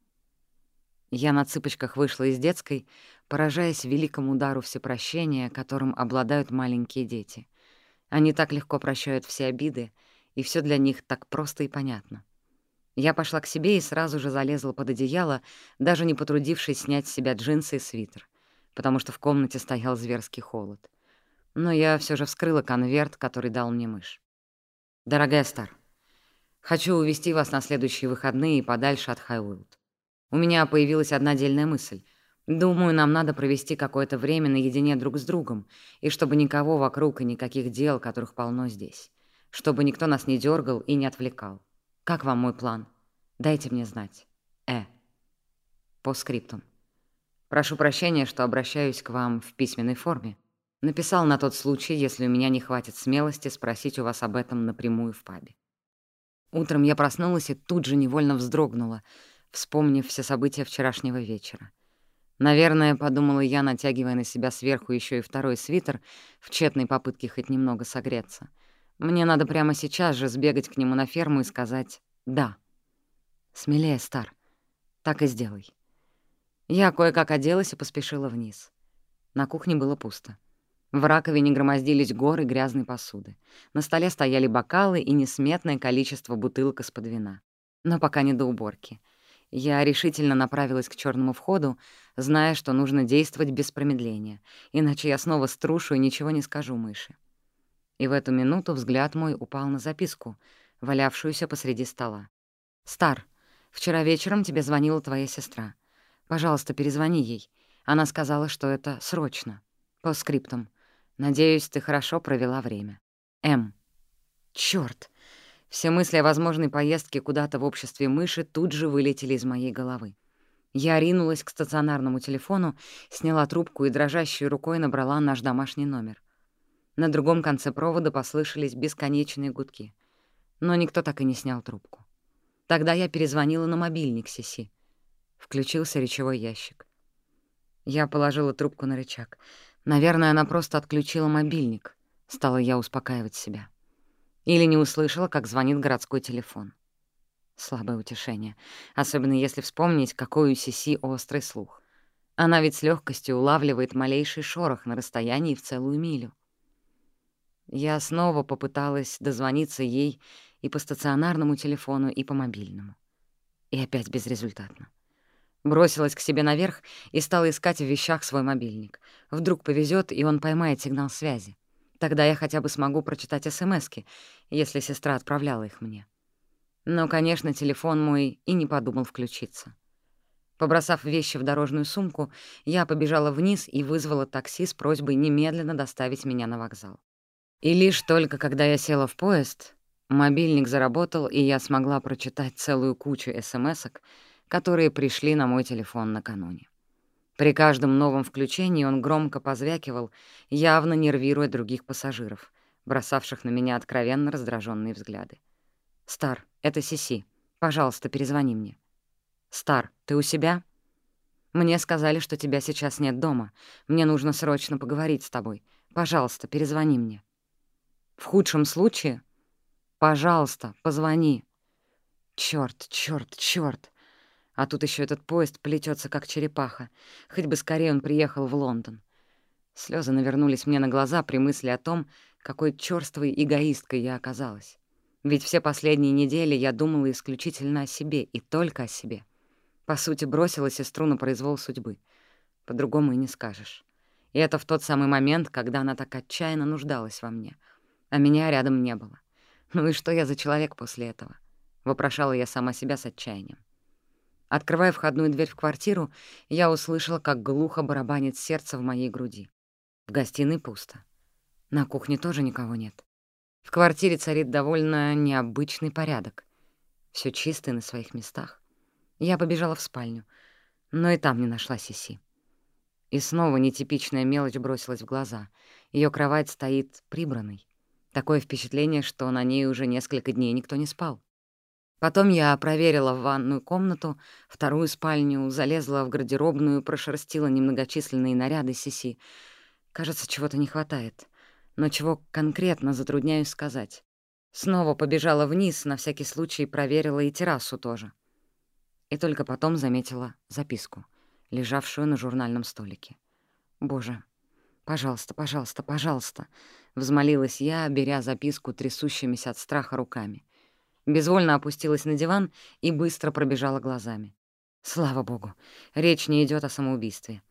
Я на цыпочках вышла из детской, поражаясь великому удару всепрощения, которым обладают маленькие дети. Они так легко прощают все обиды, и все для них так просто и понятно. Я пошла к себе и сразу же залезла под одеяло, даже не потрудившись снять с себя джинсы и свитер, потому что в комнате стоял зверский холод. Но я все же вскрыла конверт, который дал мне мышь. «Дорогая Стар, хочу увезти вас на следующие выходные и подальше от Хайуилд. У меня появилась одна дельная мысль. Думаю, нам надо провести какое-то время наедине друг с другом, и чтобы никого вокруг и никаких дел, которых полно здесь. Чтобы никто нас не дергал и не отвлекал. Как вам мой план? Дайте мне знать. Э. По скриптум. Прошу прощения, что обращаюсь к вам в письменной форме. Написал на тот случай, если у меня не хватит смелости спросить у вас об этом напрямую в пабе. Утром я проснулась и тут же невольно вздрогнула, вспомнив все события вчерашнего вечера. Наверное, подумала я, натягивая на себя сверху еще и второй свитер в тщетной попытке хоть немного согреться — мне надо прямо сейчас же сбегать к нему на ферму и сказать «да». Смелее, Стар. Так и сделай. Я кое-как оделась и поспешила вниз. На кухне было пусто. В раковине громоздились горы грязной посуды. На столе стояли бокалы и несметное количество бутылок из-под вина. Но пока не до уборки. Я решительно направилась к черному входу, зная, что нужно действовать без промедления, иначе я снова струшу и ничего не скажу мыши. И в эту минуту взгляд мой упал на записку, валявшуюся посреди стола. «Стар, вчера вечером тебе звонила твоя сестра. Пожалуйста, перезвони ей. Она сказала, что это срочно. По скриптам. Надеюсь, ты хорошо провела время. М. Чёрт! Все мысли о возможной поездке куда-то в обществе мыши тут же вылетели из моей головы. Я ринулась к стационарному телефону, сняла трубку и дрожащей рукой набрала наш домашний номер. На другом конце провода послышались бесконечные гудки. Но никто так и не снял трубку. Тогда я перезвонила на мобильник Сиси. Включился речевой ящик. Я положила трубку на рычаг. Наверное, она просто отключила мобильник. Стала я успокаивать себя. Или не услышала, как звонит городской телефон. Слабое утешение, особенно если вспомнить, какой у Сиси острый слух. Она ведь с легкостью улавливает малейший шорох на расстоянии в целую милю. Я снова попыталась дозвониться ей и по стационарному телефону, и по мобильному. И опять безрезультатно. Бросилась к себе наверх и стала искать в вещах свой мобильник. Вдруг повезет, и он поймает сигнал связи. Тогда я хотя бы смогу прочитать СМСки, если сестра отправляла их мне. Но, конечно, телефон мой и не подумал включиться. Побросав вещи в дорожную сумку, я побежала вниз и вызвала такси с просьбой немедленно доставить меня на вокзал. И лишь только когда я села в поезд, мобильник заработал, и я смогла прочитать целую кучу смс которые пришли на мой телефон накануне. При каждом новом включении он громко позвякивал, явно нервируя других пассажиров, бросавших на меня откровенно раздраженные взгляды. «Стар, это Сиси. Пожалуйста, перезвони мне». «Стар, ты у себя?» «Мне сказали, что тебя сейчас нет дома. Мне нужно срочно поговорить с тобой. Пожалуйста, перезвони мне». В худшем случае... Пожалуйста, позвони. Чёрт, чёрт, чёрт. А тут ещё этот поезд плетётся, как черепаха. Хоть бы скорее он приехал в Лондон. Слёзы навернулись мне на глаза при мысли о том, какой чёрствой эгоисткой я оказалась. Ведь все последние недели я думала исключительно о себе и только о себе. По сути, бросила сестру на произвол судьбы. По-другому и не скажешь. И это в тот самый момент, когда она так отчаянно нуждалась во мне — а меня рядом не было. Ну и что я за человек после этого? Вопрошала я сама себя с отчаянием. Открывая входную дверь в квартиру, я услышала, как глухо барабанит сердце в моей груди. В гостиной пусто. На кухне тоже никого нет. В квартире царит довольно необычный порядок. Все чисто на своих местах. Я побежала в спальню, но и там не нашла Сиси. И снова нетипичная мелочь бросилась в глаза. Ее кровать стоит прибранной. Такое впечатление, что на ней уже несколько дней никто не спал. Потом я проверила ванную комнату, вторую спальню, залезла в гардеробную, прошерстила немногочисленные наряды Сиси. Кажется, чего-то не хватает. Но чего конкретно затрудняюсь сказать. Снова побежала вниз, на всякий случай проверила и террасу тоже. И только потом заметила записку, лежавшую на журнальном столике. Боже, «Пожалуйста, пожалуйста, пожалуйста», — взмолилась я, беря записку трясущимися от страха руками. Безвольно опустилась на диван и быстро пробежала глазами. Слава богу, речь не идет о самоубийстве.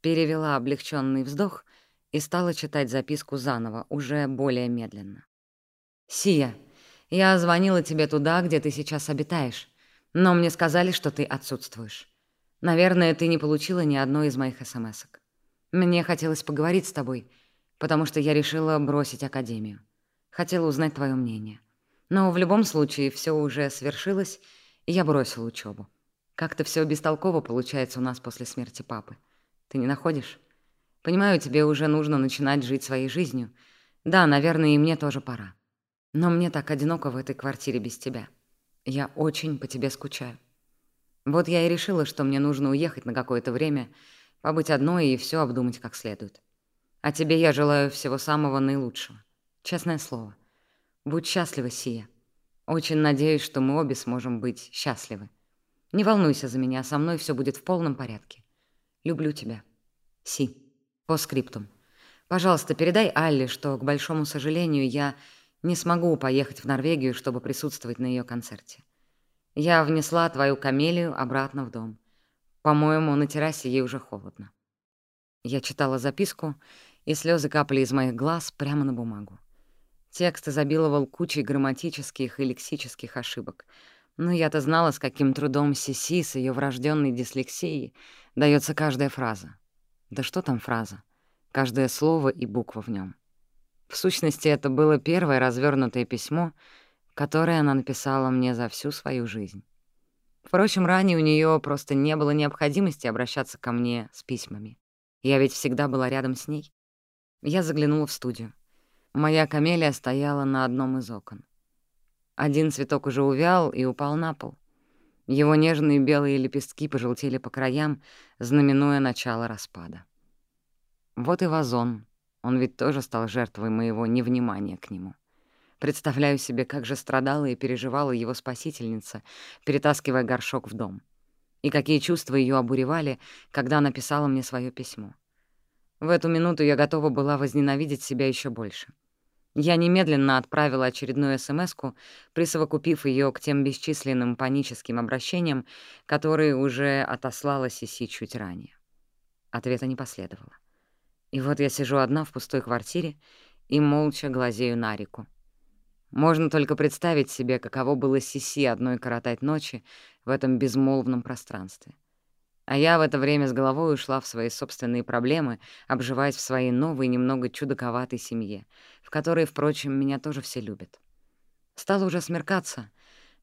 Перевела облегченный вздох и стала читать записку заново, уже более медленно. «Сия, я звонила тебе туда, где ты сейчас обитаешь, но мне сказали, что ты отсутствуешь. Наверное, ты не получила ни одной из моих смс-ок. Мне хотелось поговорить с тобой, потому что я решила бросить академию. Хотела узнать твое мнение. Но в любом случае все уже свершилось, и я бросила учебу. Как-то все бестолково получается у нас после смерти папы. Ты не находишь? Понимаю, тебе уже нужно начинать жить своей жизнью. Да, наверное, и мне тоже пора. Но мне так одиноко в этой квартире без тебя. Я очень по тебе скучаю. Вот я и решила, что мне нужно уехать на какое-то время — побыть одной и все обдумать как следует. А тебе я желаю всего самого наилучшего. Честное слово. Будь счастлива, Сия. Очень надеюсь, что мы обе сможем быть счастливы. Не волнуйся за меня, со мной все будет в полном порядке. Люблю тебя. Си. По скриптум. Пожалуйста, передай Алле, что, к большому сожалению, я не смогу поехать в Норвегию, чтобы присутствовать на ее концерте. Я внесла твою камелию обратно в дом. По-моему, на террасе ей уже холодно. Я читала записку, и слезы капали из моих глаз прямо на бумагу. Текст изобиловал кучей грамматических и лексических ошибок. Но я-то знала, с каким трудом Сиси с ее врожденной дислексией дается каждая фраза. Да что там фраза? Каждое слово и буква в нем. В сущности, это было первое развернутое письмо, которое она написала мне за всю свою жизнь. Впрочем, ранее у нее просто не было необходимости обращаться ко мне с письмами. Я ведь всегда была рядом с ней. Я заглянула в студию. Моя камелия стояла на одном из окон. Один цветок уже увял и упал на пол. Его нежные белые лепестки пожелтели по краям, знаменуя начало распада. Вот и вазон. Он ведь тоже стал жертвой моего невнимания к нему. Представляю себе, как же страдала и переживала его спасительница, перетаскивая горшок в дом. И какие чувства ее обуревали, когда она писала мне свое письмо. В эту минуту я готова была возненавидеть себя еще больше. Я немедленно отправила очередную смс присовокупив ее к тем бесчисленным паническим обращениям, которые уже отослала Сиси чуть ранее. Ответа не последовало. И вот я сижу одна в пустой квартире и молча глазею на реку. Можно только представить себе, каково было Сиси одной коротать ночи в этом безмолвном пространстве. А я в это время с головой ушла в свои собственные проблемы, обживаясь в своей новой, немного чудаковатой семье, в которой, впрочем, меня тоже все любят. Стало уже смеркаться,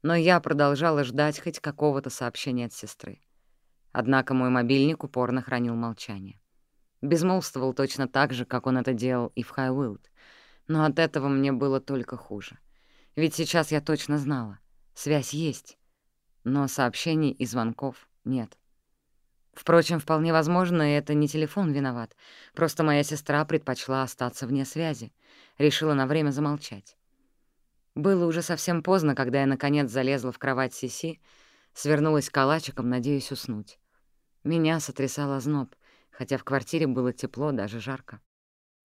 но я продолжала ждать хоть какого-то сообщения от сестры. Однако мой мобильник упорно хранил молчание. Безмолвствовал точно так же, как он это делал и в Хайуилд, но от этого мне было только хуже. Ведь сейчас я точно знала. Связь есть, но сообщений и звонков нет. Впрочем, вполне возможно, это не телефон виноват. Просто моя сестра предпочла остаться вне связи. Решила на время замолчать. Было уже совсем поздно, когда я, наконец, залезла в кровать Сиси, свернулась калачиком, надеясь уснуть. Меня сотрясал озноб, хотя в квартире было тепло, даже жарко.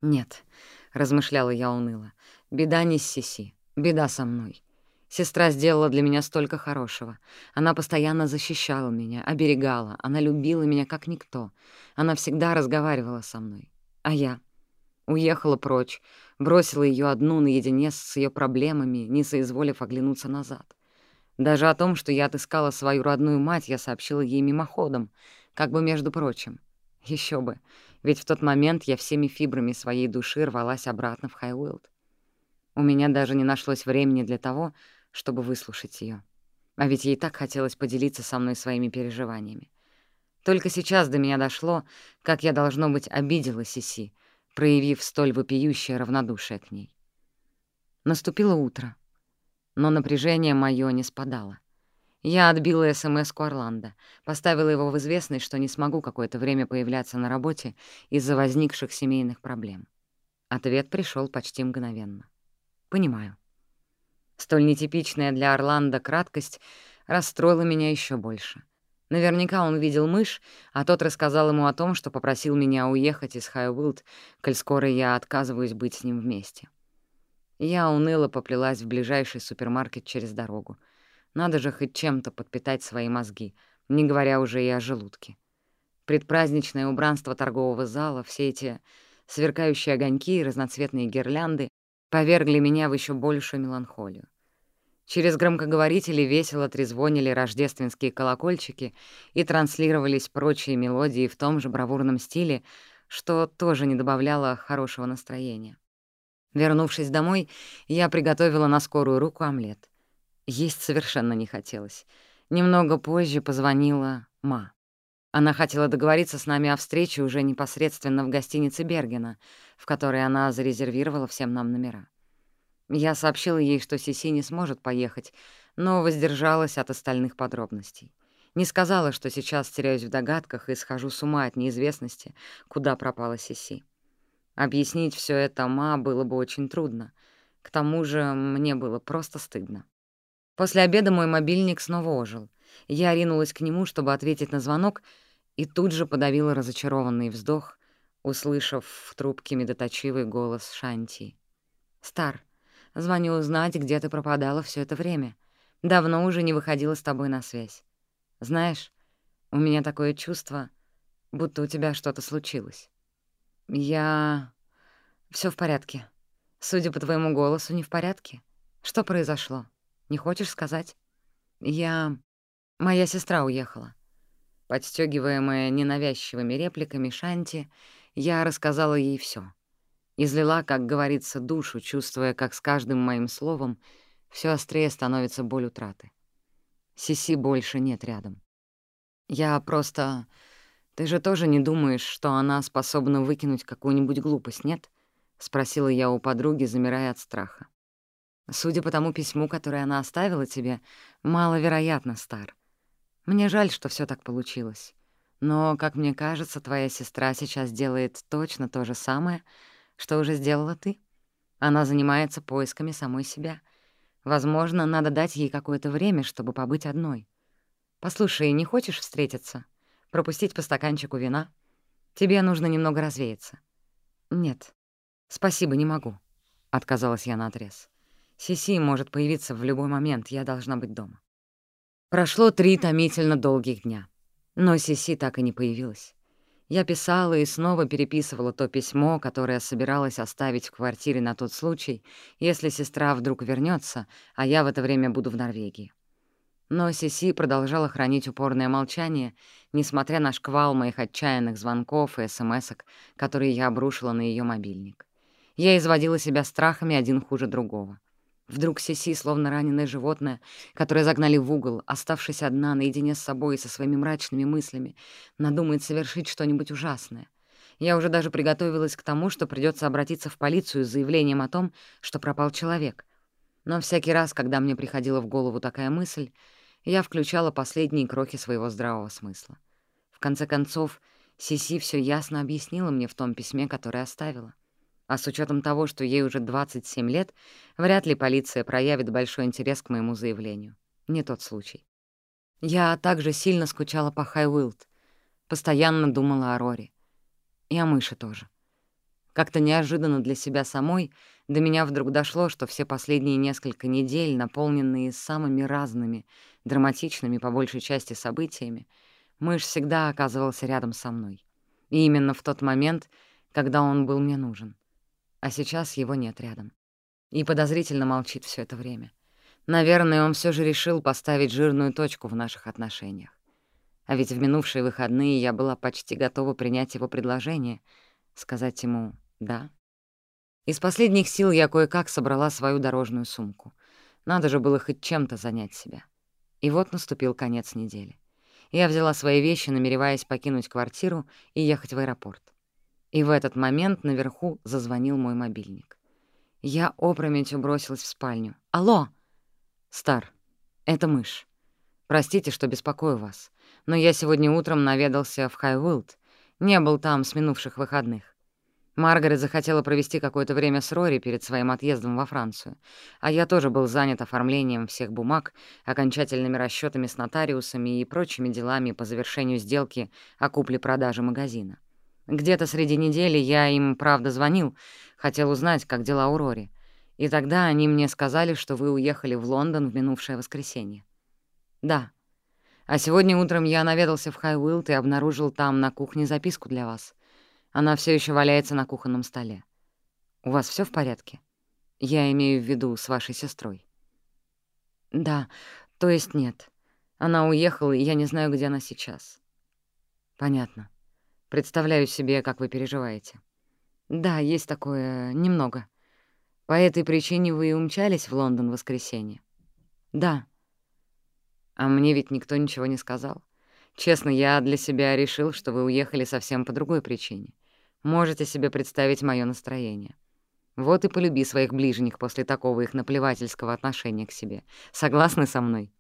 «Нет», — размышляла я уныло, — «беда не с Сиси, беда со мной. Сестра сделала для меня столько хорошего. Она постоянно защищала меня, оберегала, она любила меня как никто. Она всегда разговаривала со мной. А я? Уехала прочь, бросила ее одну наедине с ее проблемами, не соизволив оглянуться назад. Даже о том, что я отыскала свою родную мать, я сообщила ей мимоходом, как бы между прочим. Еще бы, ведь в тот момент я всеми фибрами своей души рвалась обратно в Хайуилд. У меня даже не нашлось времени для того, чтобы выслушать ее. А ведь ей так хотелось поделиться со мной своими переживаниями. Только сейчас до меня дошло, как я, должно быть, обидела Сиси, проявив столь вопиющее равнодушие к ней. Наступило утро, но напряжение мое не спадало. Я отбила СМС-ку Орландо, поставила его в известность, что не смогу какое-то время появляться на работе из-за возникших семейных проблем. Ответ пришел почти мгновенно. «Понимаю». Столь нетипичная для Орландо краткость расстроила меня еще больше. Наверняка он видел мышь, а тот рассказал ему о том, что попросил меня уехать из Хайуилд, коль скоро я отказываюсь быть с ним вместе. Я уныло поплелась в ближайший супермаркет через дорогу. Надо же хоть чем-то подпитать свои мозги, не говоря уже и о желудке. Предпраздничное убранство торгового зала, все эти сверкающие огоньки и разноцветные гирлянды повергли меня в еще большую меланхолию. Через громкоговорители весело трезвонили рождественские колокольчики и транслировались прочие мелодии в том же бравурном стиле, что тоже не добавляло хорошего настроения. Вернувшись домой, я приготовила на скорую руку омлет. Есть совершенно не хотелось. Немного позже позвонила Ма. Она хотела договориться с нами о встрече уже непосредственно в гостинице Бергена, в которой она зарезервировала всем нам номера. Я сообщила ей, что Сиси не сможет поехать, но воздержалась от остальных подробностей. Не сказала, что сейчас теряюсь в догадках и схожу с ума от неизвестности, куда пропала Сиси. Объяснить все это Ма было бы очень трудно. К тому же мне было просто стыдно. После обеда мой мобильник снова ожил. Я ринулась к нему, чтобы ответить на звонок, и тут же подавила разочарованный вздох, услышав в трубке медоточивый голос Шанти. «Стар, Звоню узнать, где ты пропадала все это время. Давно уже не выходила с тобой на связь. Знаешь, у меня такое чувство, будто у тебя что-то случилось. Я... все в порядке. Судя по твоему голосу, не в порядке. Что произошло? Не хочешь сказать? Я... Моя сестра уехала. Подстёгиваемая ненавязчивыми репликами Шанти, я рассказала ей все. Излила, как говорится, душу, чувствуя, как с каждым моим словом все острее становится боль утраты. Сиси больше нет рядом. Я просто... Ты же тоже не думаешь, что она способна выкинуть какую-нибудь глупость, нет? — спросила я у подруги, замирая от страха. Судя по тому письму, которое она оставила тебе, маловероятно, Стар. Мне жаль, что все так получилось. Но, как мне кажется, твоя сестра сейчас делает точно то же самое — что уже сделала ты? Она занимается поисками самой себя. Возможно, надо дать ей какое-то время, чтобы побыть одной. Послушай, не хочешь встретиться? Пропустить по стаканчику вина? Тебе нужно немного развеяться. Нет. Спасибо, не могу. Отказалась я наотрез. Сиси может появиться в любой момент, я должна быть дома. Прошло три томительно долгих дня, но Сиси так и не появилась. Я писала и снова переписывала то письмо, которое собиралась оставить в квартире на тот случай, если сестра вдруг вернется, а я в это время буду в Норвегии. Но Сиси продолжала хранить упорное молчание, несмотря на шквал моих отчаянных звонков и смс которые я обрушила на ее мобильник. Я изводила себя страхами один хуже другого. Вдруг Сиси, словно раненое животное, которое загнали в угол, оставшись одна наедине с собой и со своими мрачными мыслями, надумает совершить что-нибудь ужасное. Я уже даже приготовилась к тому, что придется обратиться в полицию с заявлением о том, что пропал человек. Но всякий раз, когда мне приходила в голову такая мысль, я включала последние крохи своего здравого смысла. В конце концов, Сиси все ясно объяснила мне в том письме, которое оставила. А с учетом того, что ей уже 27 лет, вряд ли полиция проявит большой интерес к моему заявлению. Не тот случай. Я также сильно скучала по Хайуилд, постоянно думала о Рори. И о мыши тоже. Как-то неожиданно для себя самой до меня вдруг дошло, что все последние несколько недель, наполненные самыми разными, драматичными по большей части событиями, мышь всегда оказывался рядом со мной. И именно в тот момент, когда он был мне нужен а сейчас его нет рядом. И подозрительно молчит все это время. Наверное, он все же решил поставить жирную точку в наших отношениях. А ведь в минувшие выходные я была почти готова принять его предложение, сказать ему «да». Из последних сил я кое-как собрала свою дорожную сумку. Надо же было хоть чем-то занять себя. И вот наступил конец недели. Я взяла свои вещи, намереваясь покинуть квартиру и ехать в аэропорт. И в этот момент наверху зазвонил мой мобильник. Я опрометью бросилась в спальню. «Алло!» «Стар, это мышь. Простите, что беспокою вас, но я сегодня утром наведался в Хайвилд. Не был там с минувших выходных. Маргарет захотела провести какое-то время с Рори перед своим отъездом во Францию, а я тоже был занят оформлением всех бумаг, окончательными расчетами с нотариусами и прочими делами по завершению сделки о купле-продаже магазина. Где-то среди недели я им, правда, звонил, хотел узнать, как дела у Рори. И тогда они мне сказали, что вы уехали в Лондон в минувшее воскресенье. Да. А сегодня утром я наведался в Хайуилд и обнаружил там на кухне записку для вас. Она все еще валяется на кухонном столе. У вас все в порядке? Я имею в виду с вашей сестрой. Да, то есть нет. Она уехала, и я не знаю, где она сейчас. Понятно. Представляю себе, как вы переживаете. Да, есть такое немного. По этой причине вы и умчались в Лондон в воскресенье? Да. А мне ведь никто ничего не сказал. Честно, я для себя решил, что вы уехали совсем по другой причине. Можете себе представить моё настроение. Вот и полюби своих ближних после такого их наплевательского отношения к себе. Согласны со мной?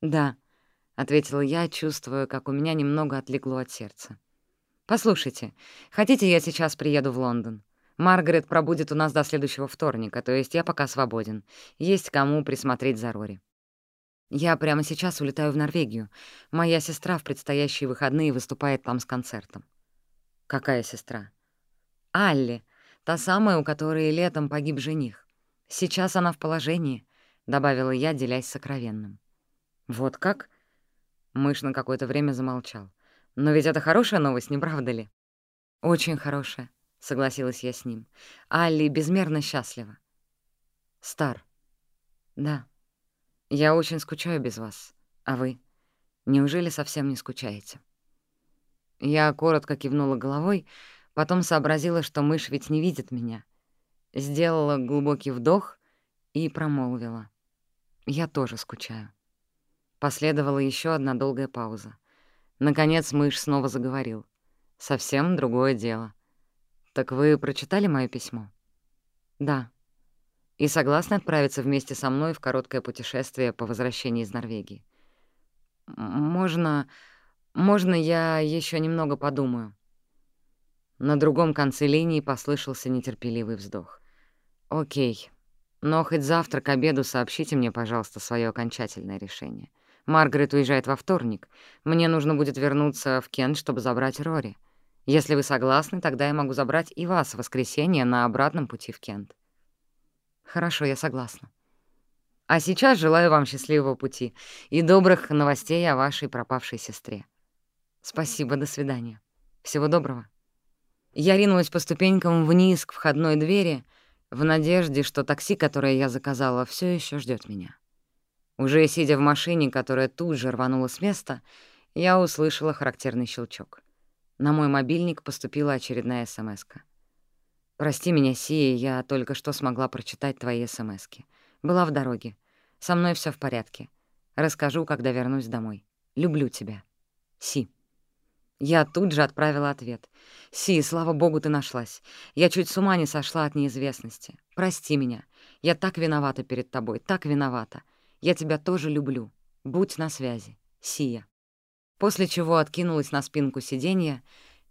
Да, — ответила я, чувствуя, как у меня немного отлегло от сердца. «Послушайте, хотите, я сейчас приеду в Лондон? Маргарет пробудет у нас до следующего вторника, то есть я пока свободен. Есть кому присмотреть за Рори. Я прямо сейчас улетаю в Норвегию. Моя сестра в предстоящие выходные выступает там с концертом. «Какая сестра?» «Алли, та самая, у которой летом погиб жених. Сейчас она в положении», — добавила я, делясь сокровенным. «Вот как?» Мышь на какое-то время замолчал. «Но ведь это хорошая новость, не правда ли?» «Очень хорошая», — согласилась я с ним. «Алли безмерно счастлива». «Стар». «Да. Я очень скучаю без вас. А вы? Неужели совсем не скучаете?» Я коротко кивнула головой, потом сообразила, что мышь ведь не видит меня. Сделала глубокий вдох и промолвила. «Я тоже скучаю». Последовала еще одна долгая пауза. Наконец мышь снова заговорил. «Совсем другое дело. Так вы прочитали моё письмо?» «Да». «И согласны отправиться вместе со мной в короткое путешествие по возвращении из Норвегии?» «Можно...» Можно я еще немного подумаю?» На другом конце линии послышался нетерпеливый вздох. «Окей. Но хоть завтра к обеду сообщите мне, пожалуйста, свое окончательное решение. Маргарет уезжает во вторник. Мне нужно будет вернуться в Кент, чтобы забрать Рори. Если вы согласны, тогда я могу забрать и вас в воскресенье на обратном пути в Кент». «Хорошо, я согласна». А сейчас желаю вам счастливого пути и добрых новостей о вашей пропавшей сестре. «Спасибо, до свидания. Всего доброго». Я ринулась по ступенькам вниз к входной двери в надежде, что такси, которое я заказала, все еще ждет меня. Уже сидя в машине, которая тут же рванула с места, я услышала характерный щелчок. На мой мобильник поступила очередная смс -ка. «Прости меня, Сия, я только что смогла прочитать твои смски. Была в дороге. Со мной все в порядке. Расскажу, когда вернусь домой. Люблю тебя. Си». Я тут же отправила ответ. «Си, слава богу, ты нашлась. Я чуть с ума не сошла от неизвестности. Прости меня. Я так виновата перед тобой, так виновата. Я тебя тоже люблю. Будь на связи. Сия». После чего откинулась на спинку сиденья,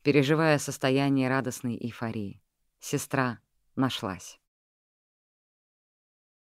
переживая состояние радостной эйфории. Сестра нашлась.